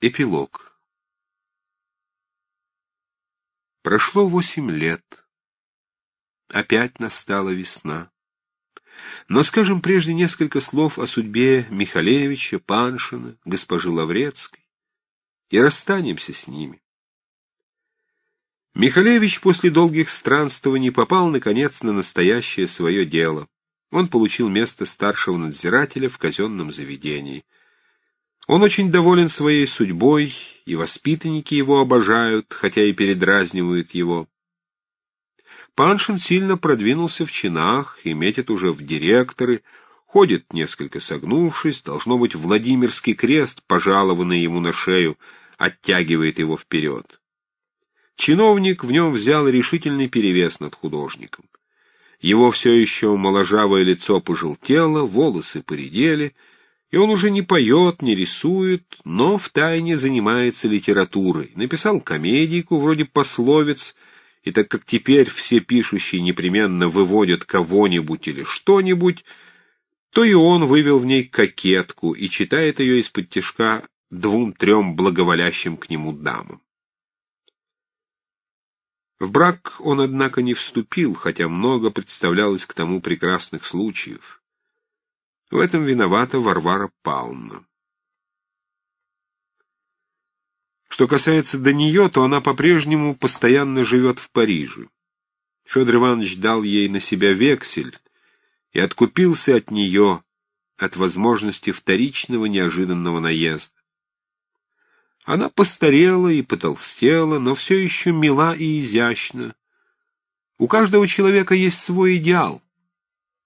Эпилог Прошло восемь лет. Опять настала весна. Но скажем прежде несколько слов о судьбе Михалевича, Паншина, госпожи Лаврецкой, и расстанемся с ними. Михалевич после долгих странствований попал, наконец, на настоящее свое дело. Он получил место старшего надзирателя в казенном заведении — он очень доволен своей судьбой, и воспитанники его обожают, хотя и передразнивают его. Паншин сильно продвинулся в чинах и метит уже в директоры, ходит несколько согнувшись, должно быть, Владимирский крест, пожалованный ему на шею, оттягивает его вперед. Чиновник в нем взял решительный перевес над художником. Его все еще моложавое лицо пожелтело, волосы поредели — и он уже не поет, не рисует, но втайне занимается литературой. Написал комедийку вроде пословиц, и так как теперь все пишущие непременно выводят кого-нибудь или что-нибудь, то и он вывел в ней кокетку и читает ее из-под тяжка двум-трем благоволящим к нему дамам. В брак он, однако, не вступил, хотя много представлялось к тому прекрасных случаев. В этом виновата Варвара Павловна. Что касается до нее, то она по-прежнему постоянно живет в Париже. Федор Иванович дал ей на себя вексель и откупился от нее, от возможности вторичного неожиданного наезда. Она постарела и потолстела, но все еще мила и изящна. У каждого человека есть свой идеал.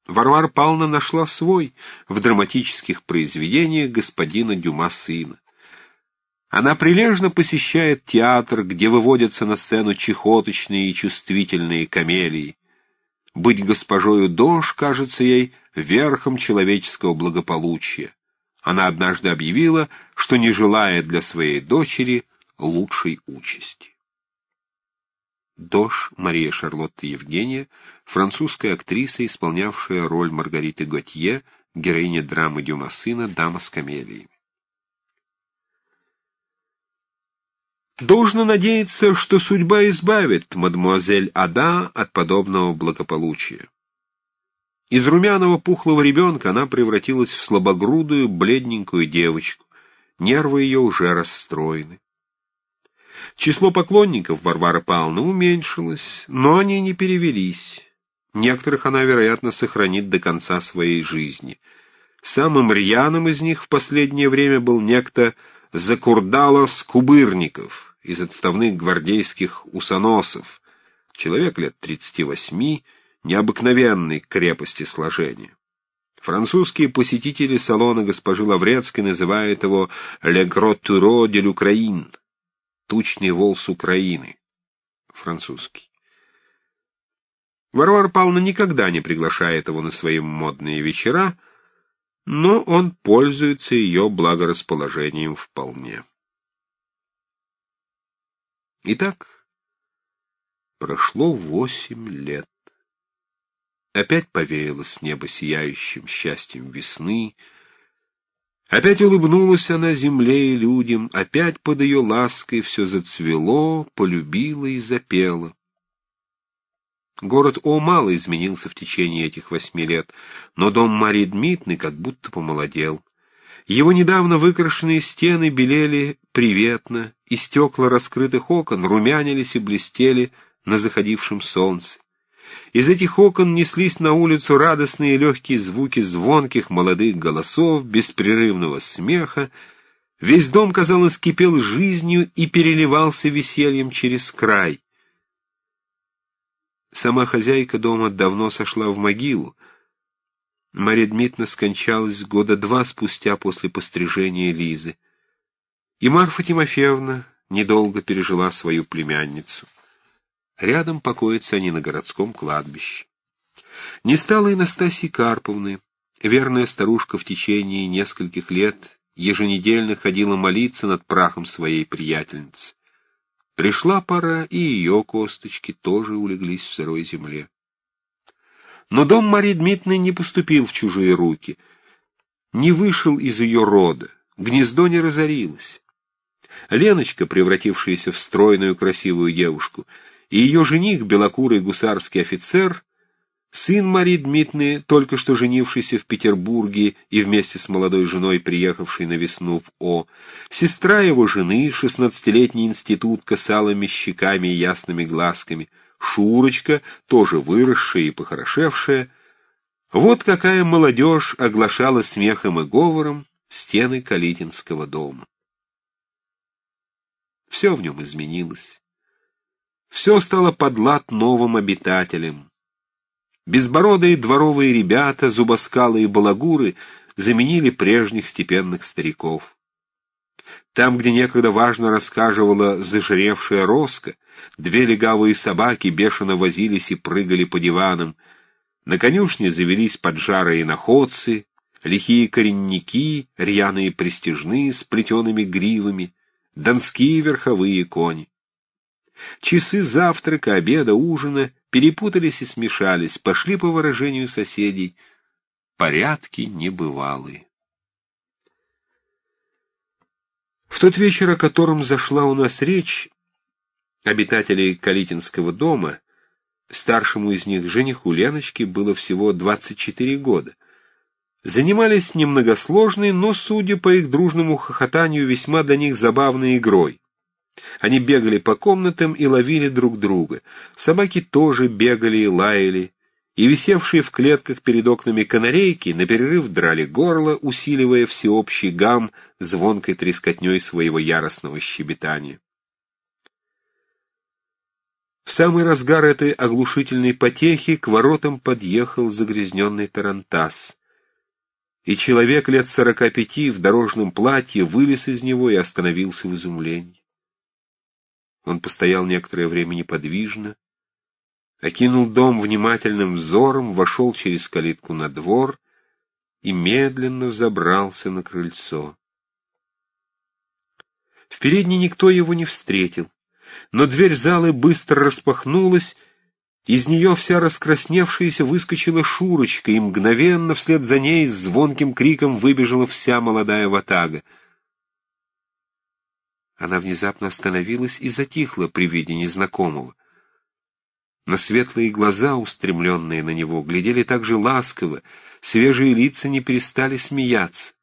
Варвара Павловна нашла свой в драматических произведениях господина Дюма сына. Она прилежно посещает театр, где выводятся на сцену чехоточные и чувствительные камелии. Быть госпожою Дош кажется ей верхом человеческого благополучия. Она однажды объявила, что не желает для своей дочери лучшей участи. Дош Мария Шарлотта Евгения, французская актриса, исполнявшая роль Маргариты Готье, героиня драмы Дюма сына «Дама с камелиями». Должно надеяться, что судьба избавит мадемуазель Ада от подобного благополучия. Из румяного пухлого ребенка она превратилась в слабогрудую, бледненькую девочку. Нервы ее уже расстроены. Число поклонников Варвары Павловны уменьшилось, но они не перевелись. Некоторых она, вероятно, сохранит до конца своей жизни. Самым рьяным из них в последнее время был некто Закурдалос Кубырников из отставных гвардейских усоносов, человек лет тридцати восьми, необыкновенной крепости сложения. Французские посетители салона госпожи Лаврецкой называют его «Le Gros Tureau de l'Ukraine» тучный вол с Украины. Французский. Варвара Павловна никогда не приглашает его на свои модные вечера, но он пользуется ее благорасположением вполне. Итак, прошло восемь лет. Опять повеяло с неба сияющим счастьем весны, Опять улыбнулась она земле и людям, опять под ее лаской все зацвело, полюбило и запело. Город О мало изменился в течение этих восьми лет, но дом Марии Дмитриевны как будто помолодел. Его недавно выкрашенные стены белели приветно, и стекла раскрытых окон румянились и блестели на заходившем солнце. Из этих окон неслись на улицу радостные легкие звуки звонких молодых голосов, беспрерывного смеха. Весь дом, казалось, кипел жизнью и переливался весельем через край. Сама хозяйка дома давно сошла в могилу. Марья Дмитриевна скончалась года два спустя после пострижения Лизы. И Марфа Тимофеевна недолго пережила свою племянницу. Рядом покоятся они на городском кладбище. Не стало и Настасьи Карповны. Верная старушка в течение нескольких лет еженедельно ходила молиться над прахом своей приятельницы. Пришла пора, и ее косточки тоже улеглись в сырой земле. Но дом Марии Дмитриевны не поступил в чужие руки, не вышел из ее рода, гнездо не разорилось. Леночка, превратившаяся в стройную красивую девушку, и ее жених, белокурый гусарский офицер, сын Марии Дмитриевны, только что женившийся в Петербурге и вместе с молодой женой приехавший на весну в О, сестра его жены, шестнадцатилетняя институтка с алыми щеками и ясными глазками, Шурочка, тоже выросшая и похорошевшая. Вот какая молодежь оглашала смехом и говором стены Калитинского дома. Все в нем изменилось. Все стало под лад новым обитателям. Безбородые дворовые ребята, зубоскалы и балагуры заменили прежних степенных стариков. Там, где некогда важно рассказывала зажиревшая Роско, две легавые собаки бешено возились и прыгали по диванам. На конюшне завелись поджарые находцы, лихие коренники, рьяные престижные с плетеными гривами, донские верховые кони. Часы завтрака, обеда, ужина перепутались и смешались, пошли по выражению соседей, порядки небывалые. В тот вечер, о котором зашла у нас речь, обитателей Калитинского дома, старшему из них, жениху Леночки, было всего 24 года, занимались немногосложной, но, судя по их дружному хохотанию, весьма для них забавной игрой. Они бегали по комнатам и ловили друг друга. Собаки тоже бегали и лаяли, и висевшие в клетках перед окнами канарейки на перерыв драли горло, усиливая всеобщий гам звонкой трескотней своего яростного щебетания. В самый разгар этой оглушительной потехи к воротам подъехал загрязненный тарантас, и человек лет сорока пяти в дорожном платье вылез из него и остановился в изумлении. Он постоял некоторое время неподвижно, окинул дом внимательным взором, вошел через калитку на двор и медленно взобрался на крыльцо. В передней никто его не встретил, но дверь залы быстро распахнулась, из нее вся раскрасневшаяся выскочила Шурочка, и мгновенно вслед за ней с звонким криком выбежала вся молодая ватага. Она внезапно остановилась и затихла при виде незнакомого но светлые глаза, устремленные на него, глядели так же ласково, свежие лица не перестали смеяться.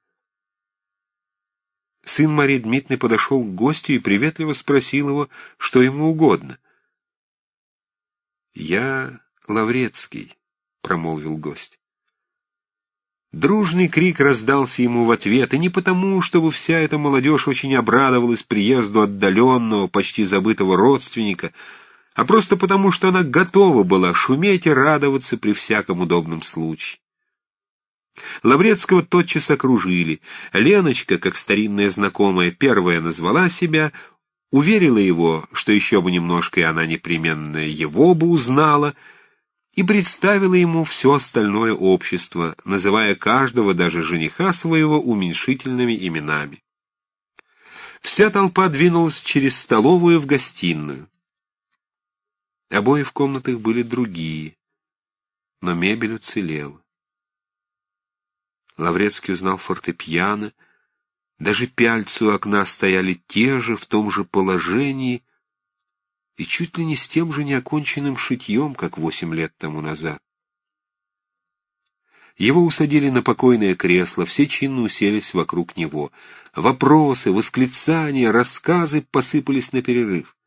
Сын Марии Дмитриевны подошел к гостю и приветливо спросил его, что ему угодно. «Я Лаврецкий», — промолвил гость. Дружный крик раздался ему в ответ, и не потому, чтобы вся эта молодежь очень обрадовалась приезду отдаленного, почти забытого родственника, а просто потому, что она готова была шуметь и радоваться при всяком удобном случае. Лаврецкого тотчас окружили. Леночка, как старинная знакомая, первая назвала себя, уверила его, что еще бы немножко и она непременно его бы узнала, и представила ему все остальное общество, называя каждого, даже жениха своего, уменьшительными именами. Вся толпа двинулась через столовую в гостиную. Обои в комнатах были другие, но мебель уцелела. Лаврецкий узнал фортепиано, даже пяльцы у окна стояли те же, в том же положении, и чуть ли не с тем же неоконченным шитьем, как восемь лет тому назад. Его усадили на покойное кресло, все чинно уселись вокруг него. Вопросы, восклицания, рассказы посыпались на перерыв.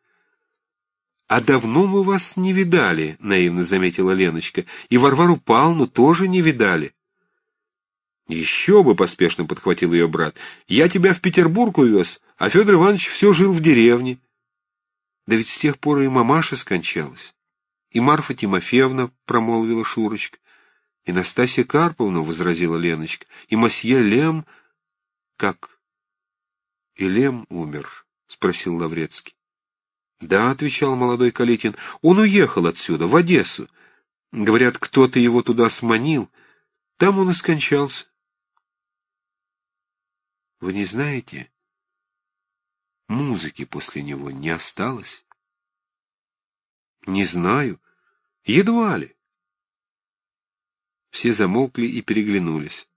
«А давно мы вас не видали», — наивно заметила Леночка, — «и Варвару Павловну тоже не видали». «Еще бы», — поспешно подхватил ее брат, — «я тебя в Петербург увез, а Федор Иванович все жил в деревне». «Да ведь с тех пор и мамаша скончалась». «И Марфа Тимофеевна», — промолвила Шурочка. «И Настасья Карповна», — возразила Леночка, — «и мосье Лем...» «Как?» «И Лем умер», — спросил Лаврецкий. «Да», — отвечал молодой Калитин, — «он уехал отсюда, в Одессу. Говорят, кто-то его туда сманил. Там он и скончался». «Вы не знаете, музыки после него не осталось?» «Не знаю. Едва ли». Все замолкли и переглянулись.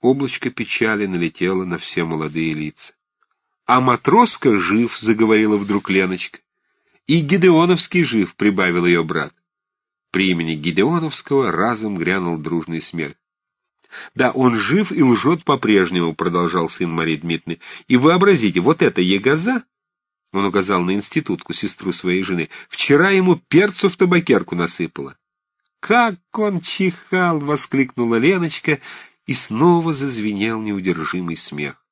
Облачко печали налетело на все молодые лица. А Матроска жив, — заговорила вдруг Леночка. И Гидеоновский жив, — прибавил ее брат. При имени Гидеоновского разом грянул дружный смех. «Да, он жив и лжет по-прежнему», — продолжал сын Марии Дмитриевны. «И вообразите, вот эта ягоза, — он указал на институтку, сестру своей жены, — вчера ему перцу в табакерку насыпала». «Как он чихал!» — воскликнула Леночка, и снова зазвенел неудержимый смех.